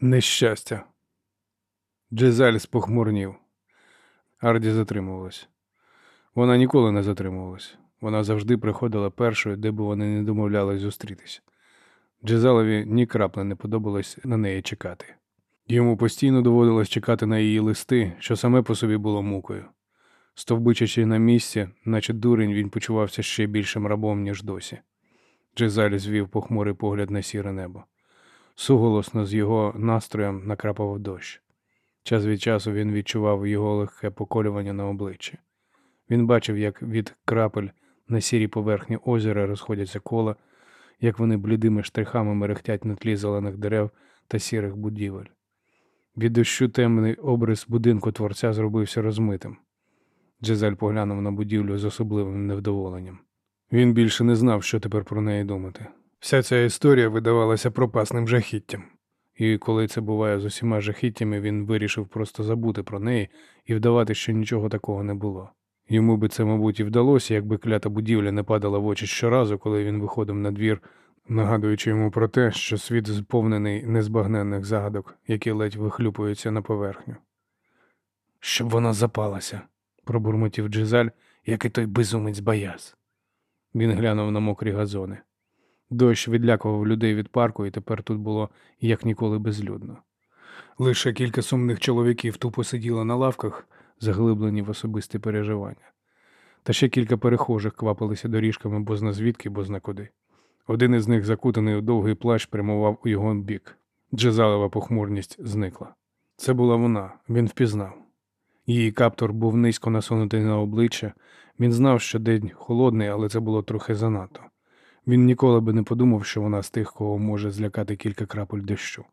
Нещастя. Джезаль спохмурнів. Арді затримувалась. Вона ніколи не затримувалась. Вона завжди приходила першою, де б вони не домовлялись зустрітися. Джезалові ні краплі не подобалось на неї чекати. Йому постійно доводилось чекати на її листи, що саме по собі було мукою. Стовбичачи на місці, наче дурень, він почувався ще більшим рабом, ніж досі. Джезаль звів похмурий погляд на сіре небо. Суголосно з його настроєм накрапав дощ. Час від часу він відчував його легке поколювання на обличчі. Він бачив, як від крапель на сірій поверхні озера розходяться кола, як вони блідими штрихами мерехтять на тлі зелених дерев та сірих будівель. Від дощу темний обрис будинку творця зробився розмитим. Джезаль поглянув на будівлю з особливим невдоволенням. Він більше не знав, що тепер про неї думати. Вся ця історія видавалася пропасним жахіттям. І коли це буває з усіма жахіттями, він вирішив просто забути про неї і вдавати, що нічого такого не було. Йому би це, мабуть, і вдалося, якби клята будівля не падала в очі щоразу, коли він виходив на двір, нагадуючи йому про те, що світ сповнений незбагненних загадок, які ледь вихлюпуються на поверхню. Щоб вона запалася, пробурмотів Джизаль, як і той безумець Баяс. Він глянув на мокрі газони. Дощ відлякував людей від парку, і тепер тут було як ніколи безлюдно. Лише кілька сумних чоловіків тупо сиділо на лавках, заглиблені в особисті переживання. Та ще кілька перехожих квапилися доріжками бозна звідки, бозна куди. Один із них, закутаний у довгий плащ, прямував у його бік. Джезалева похмурність зникла. Це була вона, він впізнав. Її каптор був низько насунутий на обличчя. Він знав, що день холодний, але це було трохи занадто. Він ніколи би не подумав, що вона з тих, кого може злякати кілька крапель дощу.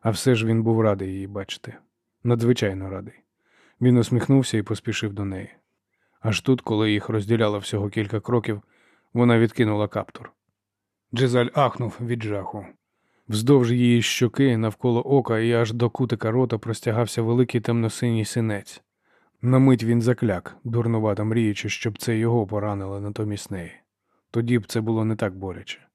А все ж він був радий її бачити. Надзвичайно радий. Він усміхнувся і поспішив до неї. Аж тут, коли їх розділяло всього кілька кроків, вона відкинула каптур. Джезаль ахнув від жаху. Вздовж її щоки, навколо ока і аж до кутика рота простягався великий темно-синій синець. На мить він закляк, дурнувато мріючи, щоб це його поранило натомість неї. Тоді б це було не так боляче.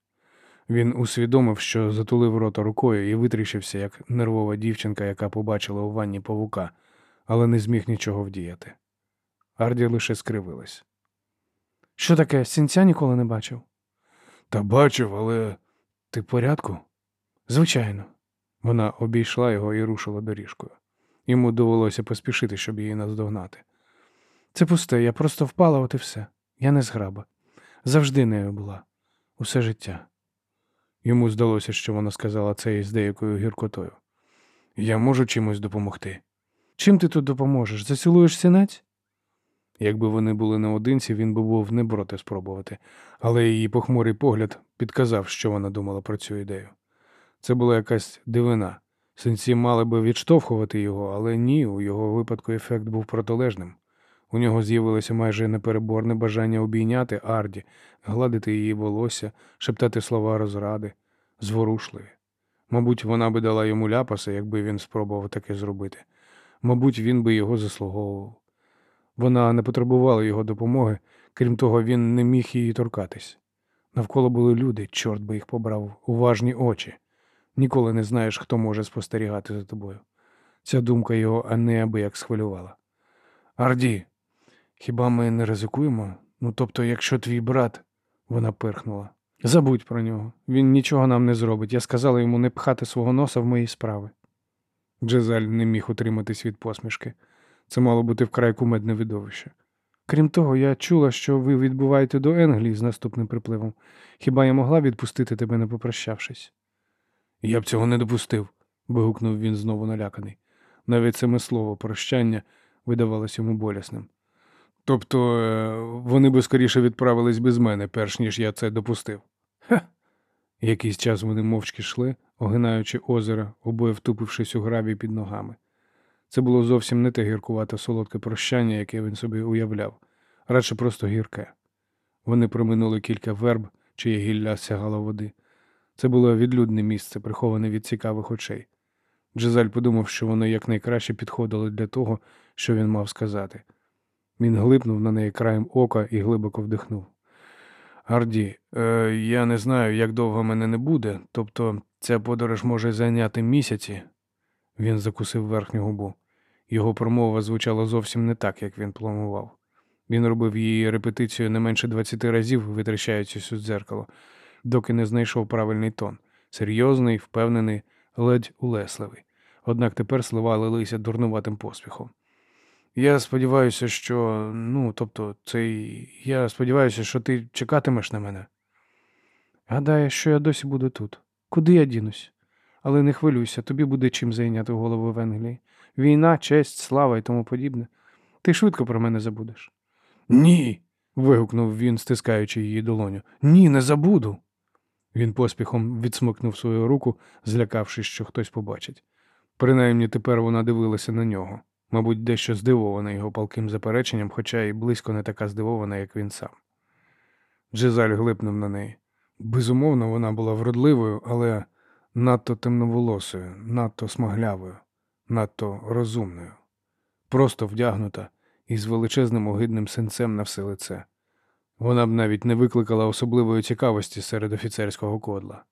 Він усвідомив, що затулив рота рукою і витріщився, як нервова дівчинка, яка побачила у ванні павука, але не зміг нічого вдіяти. Арді лише скривилась. Що таке? Сінця ніколи не бачив? Та бачив, але ти в порядку? Звичайно. Вона обійшла його і рушила доріжкою. Йому довелося поспішити, щоб її наздогнати. Це пусте, я просто впала, от і все. Я не зграба. Завжди нею була, усе життя. Йому здалося, що вона сказала це із деякою гіркотою. Я можу чимось допомогти. Чим ти тут допоможеш? Зацілуєш сінець? Якби вони були наодинці, він би був не проти спробувати, але її похмурий погляд підказав, що вона думала про цю ідею. Це була якась дивина. Синці мали би відштовхувати його, але ні, у його випадку ефект був протилежним. У нього з'явилося майже непереборне бажання обійняти Арді, гладити її волосся, шептати слова розради, зворушливі. Мабуть, вона би дала йому ляпаса, якби він спробував таке зробити. Мабуть, він би його заслуговував. Вона не потребувала його допомоги, крім того, він не міг її торкатись. Навколо були люди, чорт би їх побрав, уважні очі. Ніколи не знаєш, хто може спостерігати за тобою. Ця думка його неабияк схвилювала. Арді, хіба ми не ризикуємо? Ну, тобто, якщо твій брат, вона пирхнула. Забудь про нього. Він нічого нам не зробить. Я сказала йому не пхати свого носа в мої справи. Джезаль не міг утриматись від посмішки. Це мало бути вкрай кумедне видовище. Крім того, я чула, що ви відбуваєте до Енглії з наступним припливом. Хіба я могла відпустити тебе, не попрощавшись? Я б цього не допустив, вигукнув він знову наляканий. Навіть саме слово прощання видавалось йому болісним. Тобто е, вони би скоріше відправились без мене, перш ніж я це допустив. Ха. Якийсь час вони мовчки йшли, огинаючи озеро, обоє втупившись у гравій під ногами. Це було зовсім не те гіркувате солодке прощання, яке він собі уявляв, радше просто гірке. Вони проминули кілька верб, чиє гілля сягало води. Це було відлюдне місце, приховане від цікавих очей. Джезаль подумав, що воно якнайкраще підходило для того, що він мав сказати. Він глипнув на неї краєм ока і глибоко вдихнув. Арді, е, я не знаю, як довго мене не буде, тобто Ця подорож може зайняти місяці. Він закусив верхню губу. Його промова звучала зовсім не так, як він планував. Він робив її репетицію не менше 20 разів, витрачаючись у дзеркало, доки не знайшов правильний тон серйозний, впевнений, ледь улесливий. Однак тепер слова лилися дурнуватим поспіхом. Я сподіваюся, що. ну, тобто, цей. Я сподіваюся, що ти чекатимеш на мене. Гадаєш, що я досі буду тут. Куди я дінусь? Але не хвилюйся, тобі буде чим зайняти голову в Англії. Війна, честь, слава і тому подібне. Ти швидко про мене забудеш. Ні. вигукнув він, стискаючи її долоню. Ні, не забуду. Він поспіхом відсмикнув свою руку, злякавшись, що хтось побачить. Принаймні тепер вона дивилася на нього, мабуть, дещо здивована його палким запереченням, хоча й близько не така здивована, як він сам. Джезаль глипнув на неї. Безумовно, вона була вродливою, але надто темноволосою, надто смаглявою, надто розумною, просто вдягнута і з величезним огидним синцем на все лице. Вона б навіть не викликала особливої цікавості серед офіцерського кодла.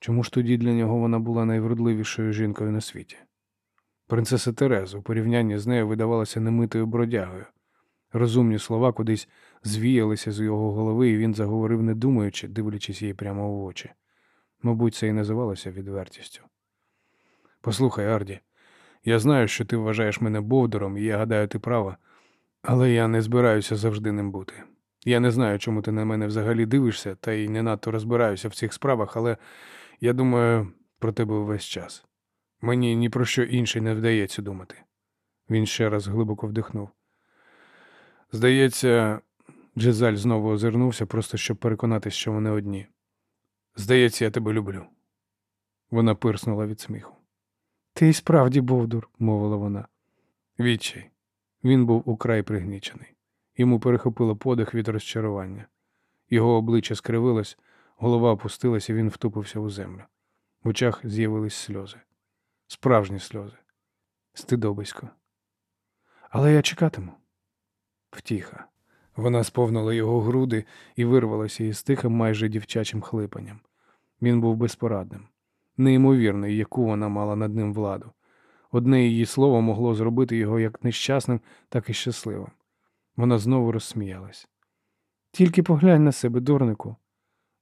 Чому ж тоді для нього вона була найвродливішою жінкою на світі? Принцеса Тереза у порівнянні з нею видавалася немитою бродягою. Розумні слова кудись звіялися з його голови, і він заговорив, не думаючи, дивлячись їй прямо в очі. Мабуть, це і називалося відвертістю. Послухай, Арді, я знаю, що ти вважаєш мене бовдором, і я гадаю, ти права, але я не збираюся завжди ним бути. Я не знаю, чому ти на мене взагалі дивишся, та й не надто розбираюся в цих справах, але я думаю про тебе увесь час. Мені ні про що інше не вдається думати. Він ще раз глибоко вдихнув. Здається, Джезаль знову озирнувся, просто щоб переконатися, що вони одні. Здається, я тебе люблю. Вона пирснула від сміху. Ти й справді бовдур, мовила вона. Відчай. Він був украй пригнічений. Йому перехопило подих від розчарування. Його обличчя скривилось, голова опустилась, і він втупився у землю. В очах з'явились сльози. Справжні сльози. Стидобисько. Але я чекатиму. Втіха. Вона сповнила його груди і вирвалася із тихим майже дівчачим хлипанням. Він був безпорадним, неймовірний, яку вона мала над ним владу. Одне її слово могло зробити його як нещасним, так і щасливим. Вона знову розсміялась. Тільки поглянь на себе, дурнику.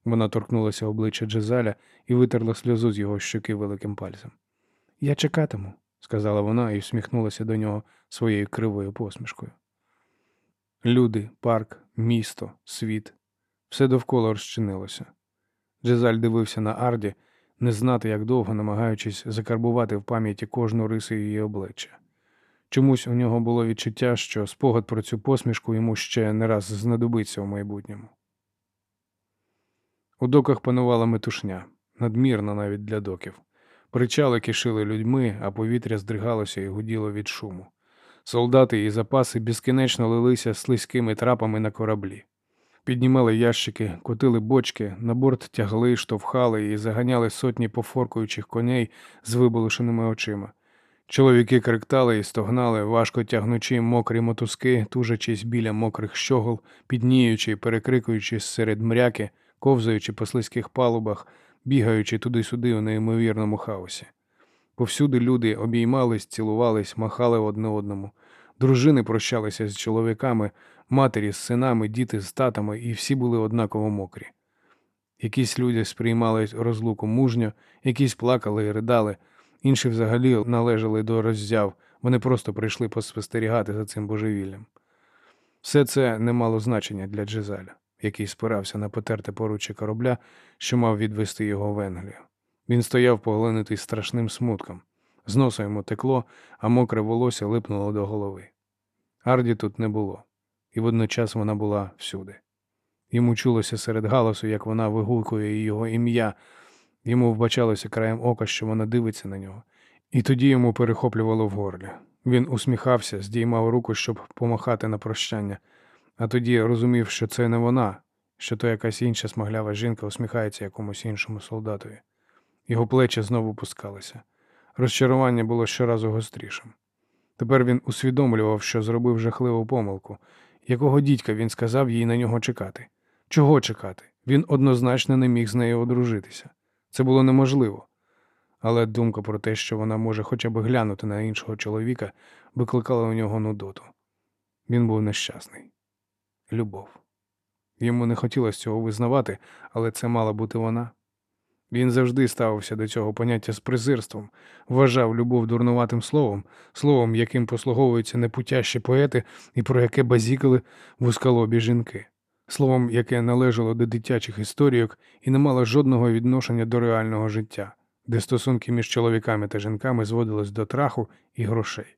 Вона торкнулася обличчя Джезаля і витерла сльозу з його щоки великим пальцем. Я чекатиму, сказала вона і всміхнулася до нього своєю кривою посмішкою. Люди, парк, місто, світ все довкола розчинилося. Джезаль дивився на Арді, не знати, як довго намагаючись закарбувати в пам'яті кожну рису її обличчя. Чомусь у нього було відчуття, що спогад про цю посмішку йому ще не раз знадобиться у майбутньому. У доках панувала метушня, надмірна навіть для доків. Причали кишили людьми, а повітря здригалося і гуділо від шуму. Солдати і запаси безкінечно лилися слизькими трапами на кораблі. Піднімали ящики, котили бочки, на борт тягли, штовхали і заганяли сотні пофоркуючих коней з виболошеними очима. Чоловіки криктали і стогнали, важко тягнучи мокрі мотузки, тужачись біля мокрих щогол, підніючи перекрикуючись серед мряки, ковзаючи по слизьких палубах, бігаючи туди-сюди у неймовірному хаосі. Повсюди люди обіймались, цілувались, махали одне одному. Дружини прощалися з чоловіками, матері з синами, діти з татами, і всі були однаково мокрі. Якісь люди сприймали розлуку мужньо, якісь плакали і ридали, інші взагалі належали до роззяв, вони просто прийшли поспостерігати за цим божевіллям. Все це не мало значення для Джезаля, який спирався на потерте поруччя корабля, що мав відвести його в Енглію. Він стояв поглинутий страшним смутком. З носа йому текло, а мокре волосся липнуло до голови. Арді тут не було, і водночас вона була всюди. Йому чулося серед галасу, як вона вигукує його ім'я, йому вбачалося краєм ока, що вона дивиться на нього, і тоді йому перехоплювало в горлі. Він усміхався, здіймав руку, щоб помахати на прощання, а тоді розумів, що це не вона, що то якась інша смаглява жінка усміхається якомусь іншому солдатові. Його плечі знову пускалися. Розчарування було щоразу гострішим. Тепер він усвідомлював, що зробив жахливу помилку, якого дідька він сказав їй на нього чекати. Чого чекати? Він однозначно не міг з нею одружитися. Це було неможливо. але думка про те, що вона може хоча б глянути на іншого чоловіка, викликала у нього нудоту. Він був нещасний. Любов. Йому не хотілося цього визнавати, але це мала бути вона. Він завжди ставився до цього поняття з презирством, вважав любов дурнуватим словом, словом, яким послуговуються непутящі поети і про яке базікали вузколобі жінки, словом, яке належало до дитячих історійок і не мало жодного відношення до реального життя, де стосунки між чоловіками та жінками зводились до траху і грошей.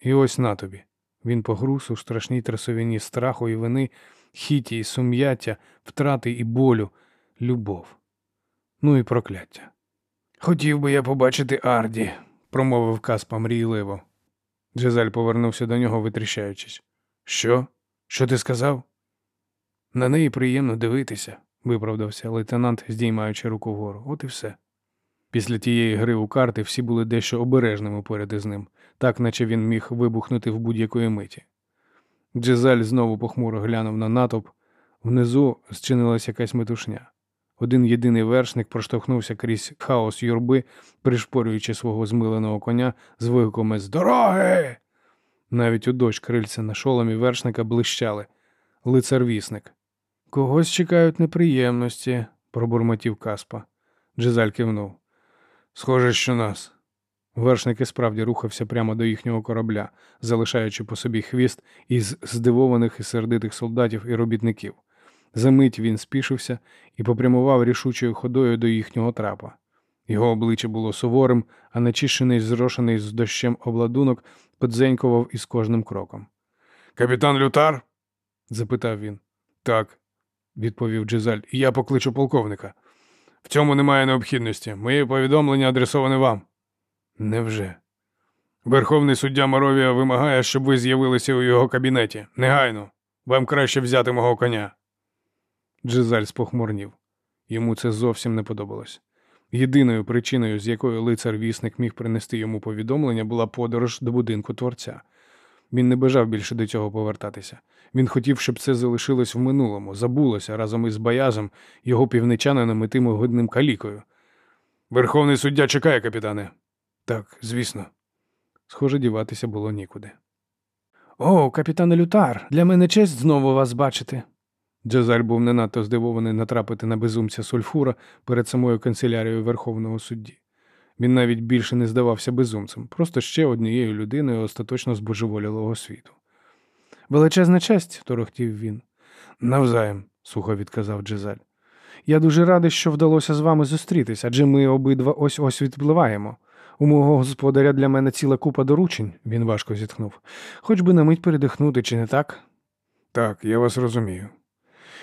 І ось на тобі. Він погруз у страшній трясовині страху і вини, хіті і сум'яття, втрати і болю, любов. Ну і прокляття. Хотів би я побачити Арді, промовив Каспа мрійливо. Джезаль повернувся до нього, витріщаючись. Що? Що ти сказав? На неї приємно дивитися, виправдався лейтенант, здіймаючи руку вгору. От і все. Після тієї гри у карти всі були дещо обережними поряд із ним, так наче він міг вибухнути в будь-якої миті. Джезаль знову похмуро глянув на натовп. Внизу зчинилася якась метушня. Один єдиний вершник проштовхнувся крізь хаос юрби, пришпорюючи свого змиленого коня з вигуками з дороги. Навіть у дощ крильця на шоломі вершника блищали. Лицарвісник. Когось чекають неприємності, пробурмотів Каспа. Джезаль кивнув. Схоже, що нас. Вершник і справді рухався прямо до їхнього корабля, залишаючи по собі хвіст із здивованих і сердитих солдатів і робітників. Замить він спішився і попрямував рішучою ходою до їхнього трапа. Його обличчя було суворим, а начищений, зрошений з дощем обладунок подзенькував із кожним кроком. Капітан Лютар? запитав він. Так, відповів Джизаль, я покличу полковника. В цьому немає необхідності. Моє повідомлення адресоване вам. Невже? Верховний суддя Моровія вимагає, щоб ви з'явилися у його кабінеті. Негайно. Вам краще взяти мого коня. Джизаль спохмурнів. Йому це зовсім не подобалось. Єдиною причиною, з якою лицар-вісник міг принести йому повідомлення, була подорож до будинку творця. Він не бажав більше до цього повертатися. Він хотів, щоб це залишилось в минулому, забулося разом із Баязом, його півничанином і тим годним калікою. Верховний суддя чекає, капітане. Так, звісно. Схоже, діватися було нікуди. О, капітане Лютар, для мене честь знову вас бачити. Джазаль був не надто здивований натрапити на безумця сульфура перед самою канцелярією Верховного судді. Він навіть більше не здавався безумцем, просто ще однією людиною остаточно збожеволілого світу. Величезна честь, торохтів він. Навзаєм, сухо відказав Джезаль. Я дуже радий, що вдалося з вами зустрітись, адже ми обидва ось ось відпливаємо. У мого господаря для мене ціла купа доручень, він важко зітхнув. Хоч би на мить передихнути, чи не так? Так, я вас розумію.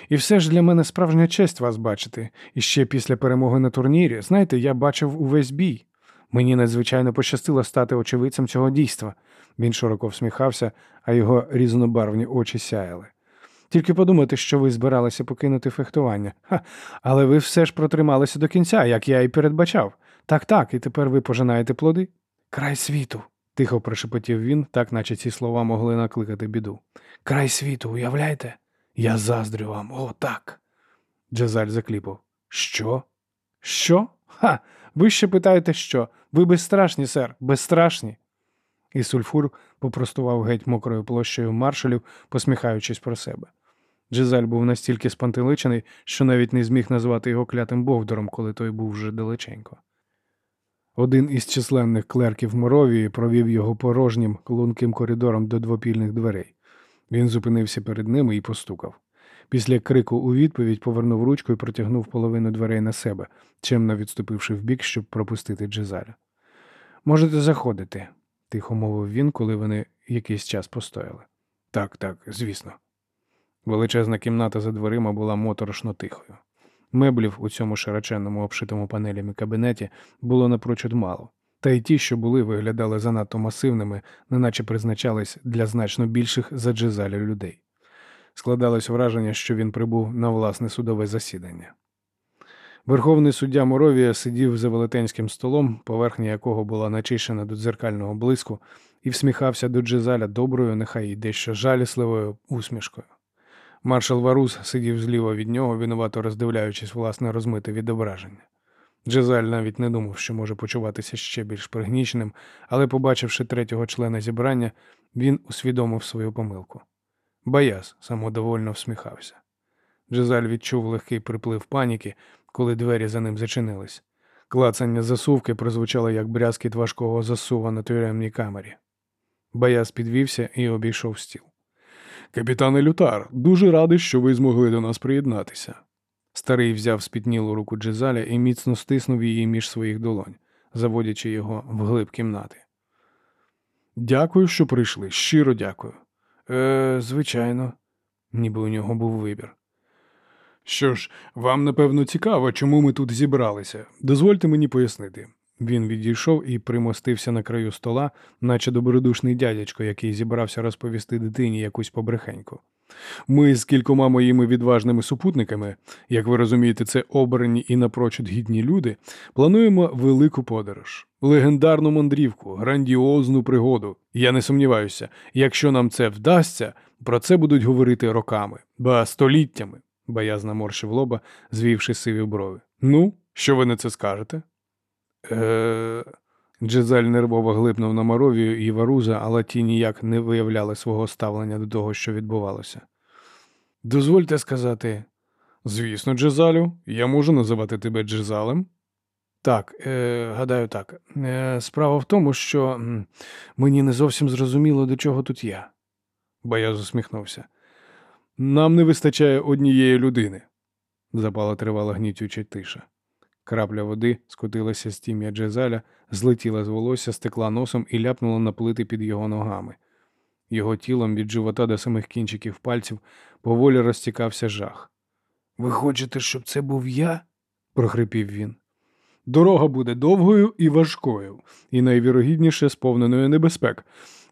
І все ж для мене справжня честь вас бачити. І ще після перемоги на турнірі, знаєте, я бачив увесь бій. Мені надзвичайно пощастило стати очевидцем цього дійства. Він широко всміхався, а його різнобарвні очі сяяли. Тільки подумайте, що ви збиралися покинути фехтування. Ха, але ви все ж протрималися до кінця, як я і передбачав. Так, так, і тепер ви пожинаєте плоди? Край світу, тихо прошепотів він, так наче ці слова могли накликати біду. Край світу, уявляєте? Я заздрю вам, о, так. Джазаль закліпав. Що? Що? Ха! Ви ще питаєте, що? Ви безстрашні, сер, безстрашні. І сульфур попростував геть мокрою площею маршалів, посміхаючись про себе. Джезаль був настільки спантеличений, що навіть не зміг назвати його клятим бовдором, коли той був вже далеченько. Один із численних клерків Моровії провів його порожнім лунким коридором до двопільних дверей. Він зупинився перед ними і постукав. Після крику у відповідь повернув ручку і протягнув половину дверей на себе, чемно відступивши вбік, щоб пропустити Джезаля. Можете заходити, тихо мовив він, коли вони якийсь час постояли. Так, так, звісно. Величезна кімната за дверима була моторошно тихою. Меблів у цьому широченному обшитому панелями кабінеті було напрочуд мало, та й ті, що були, виглядали занадто масивними, неначе призначались для значно більших за джезаля людей. Складалось враження, що він прибув на власне судове засідання. Верховний суддя Моровія сидів за велетенським столом, поверхня якого була начищена до дзеркального блиску, і всміхався до Джезаля доброю, нехай і дещо жалісливою усмішкою. Маршал Варус сидів зліва від нього, винувато роздивляючись власне розмите відображення. Джезаль навіть не думав, що може почуватися ще більш пригніченим, але, побачивши третього члена зібрання, він усвідомив свою помилку. Баяс самодовольно всміхався. Джезаль відчув легкий приплив паніки, коли двері за ним зачинились. Клацання засувки прозвучало як брязкіт важкого засува на тюремній камері. Баяс підвівся і обійшов стіл. Капітане Лютар, дуже радий, що ви змогли до нас приєднатися. Старий взяв спітнілу руку Джезаля і міцно стиснув її між своїх долонь, заводячи його вглиб кімнати. Дякую, що прийшли. Щиро дякую. Е, звичайно, ніби у нього був вибір. Що ж, вам напевно цікаво, чому ми тут зібралися. Дозвольте мені пояснити. Він відійшов і примостився на краю стола, наче добродушний дядячко, який зібрався розповісти дитині якусь побрехеньку. Ми з кількома моїми відважними супутниками, як ви розумієте, це обрані і напрочуд гідні люди, плануємо велику подорож, легендарну мандрівку, грандіозну пригоду. Я не сумніваюся, якщо нам це вдасться, про це будуть говорити роками, ба століттями, Баяз наморщив лоба, звівши сиві брови. Ну, що ви на це скажете? Е... Джезаль нервово глипнув на Моровію і Варуза, але ті ніяк не виявляли свого ставлення до того, що відбувалося. Дозвольте сказати, звісно, Джезалю, я можу називати тебе Джезалем? Так, е, гадаю, так. Е, Справа в тому, що мені не зовсім зрозуміло, до чого тут я. Баяз усміхнувся. Нам не вистачає однієї людини, запала тривала гнітюча тиша. Крапля води скотилася з тім'я Джезаля, злетіла з волосся, стекла носом і ляпнула на плити під його ногами. Його тілом від живота до самих кінчиків пальців поволі розтікався жах. Ви хочете, щоб це був я? прохрипів він. Дорога буде довгою і важкою, і найвірогідніше сповненою небезпек.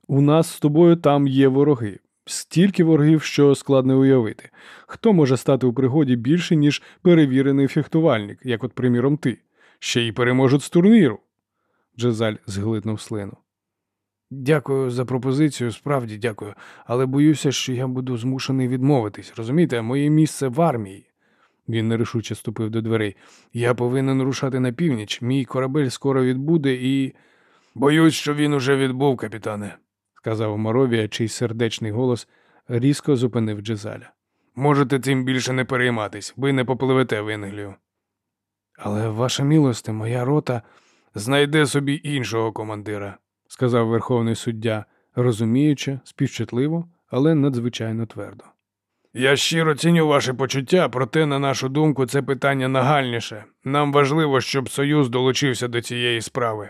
У нас з тобою там є вороги. Стільки ворогів, що складно уявити. Хто може стати у пригоді більше, ніж перевірений фехтувальник, як от, приміром, ти, ще й переможуть з турніру. Джезаль зглитнув слину. Дякую за пропозицію, справді дякую, але боюся, що я буду змушений відмовитись. Розумієте, моє місце в армії. Він нерішуче ступив до дверей. Я повинен рушати на північ. Мій корабель скоро відбуде і. Боюсь, що він уже відбув, капітане, сказав Моровія, чий сердечний голос різко зупинив Джезаля. Можете цим більше не перейматись, ви не попливете в Енглію. Але, ваша милосте, моя рота знайде собі іншого командира, сказав верховний суддя, розуміючи, співчутливо, але надзвичайно твердо. Я щиро ціню ваші почуття, проте, на нашу думку, це питання нагальніше. Нам важливо, щоб Союз долучився до цієї справи.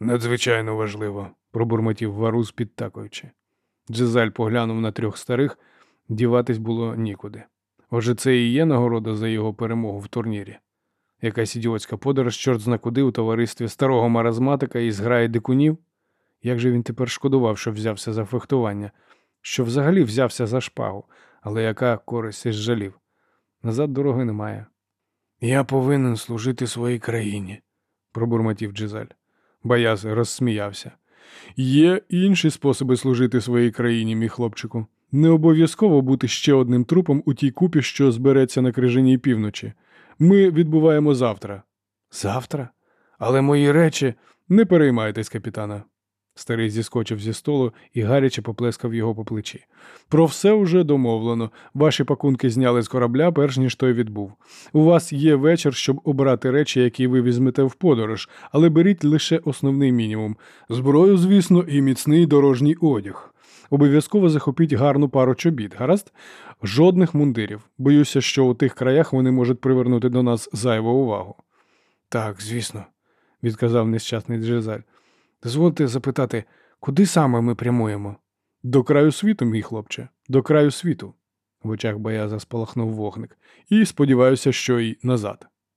Надзвичайно важливо, пробурмотів Варуз, підтакуючи. Джезаль поглянув на трьох старих, діватись було нікуди. Отже, це і є нагорода за його перемогу в турнірі. Якась ідіотська подорож, чорт зна куди у товаристві старого маразматика і зграє дикунів. Як же він тепер шкодував, що взявся за фехтування, що взагалі взявся за шпагу, але яка користь із жалів? Назад дороги немає. Я повинен служити своїй країні, пробурмотів Джизаль. Баяз розсміявся. Є інші способи служити своїй країні, мій хлопчику. Не обов'язково бути ще одним трупом у тій купі, що збереться на крижаній півночі. Ми відбуваємо завтра. Завтра? Але мої речі. Не переймайтесь, капітана. Старий зіскочив зі столу і гаряче поплескав його по плечі. Про все вже домовлено. Ваші пакунки зняли з корабля, перш ніж той відбув. У вас є вечір, щоб обрати речі, які ви візьмете в подорож, але беріть лише основний мінімум: зброю, звісно, і міцний дорожній одяг. Обов'язково захопіть гарну пару чобіт, гаразд? Жодних мундирів. Боюся, що у тих краях вони можуть привернути до нас зайву увагу. Так, звісно, відказав нещасний Джезаль. Дозвольте запитати, куди саме ми прямуємо? До краю світу, мій хлопче, до краю світу. В очах Бояза спалахнув вогник, і сподіваюся, що й назад.